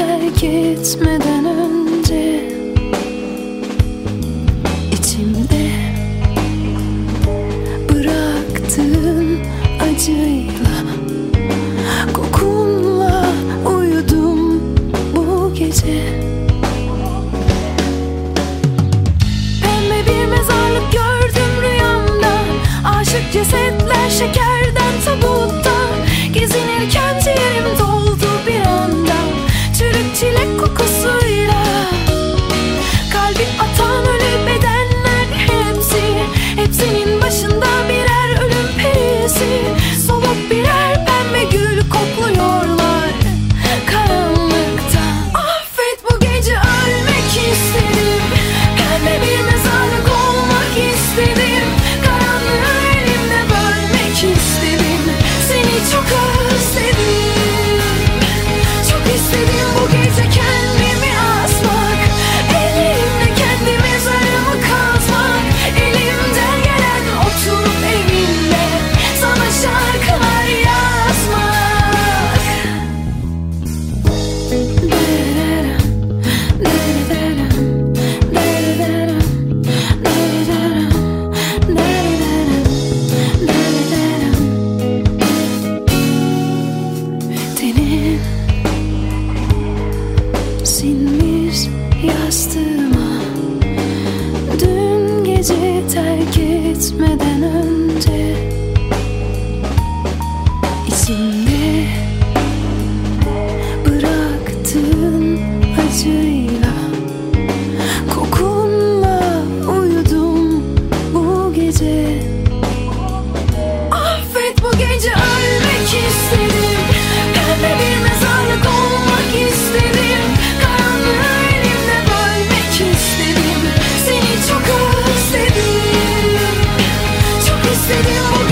terk etmeden önce içimde bıraktığın acıyla kokunla uyudum bu gece. pembe bir mezarlık gördüm rüyamda aşık cesetler şekerden tabutta gezinirken so won't be yastığıma. Dün gece terk etmeden you.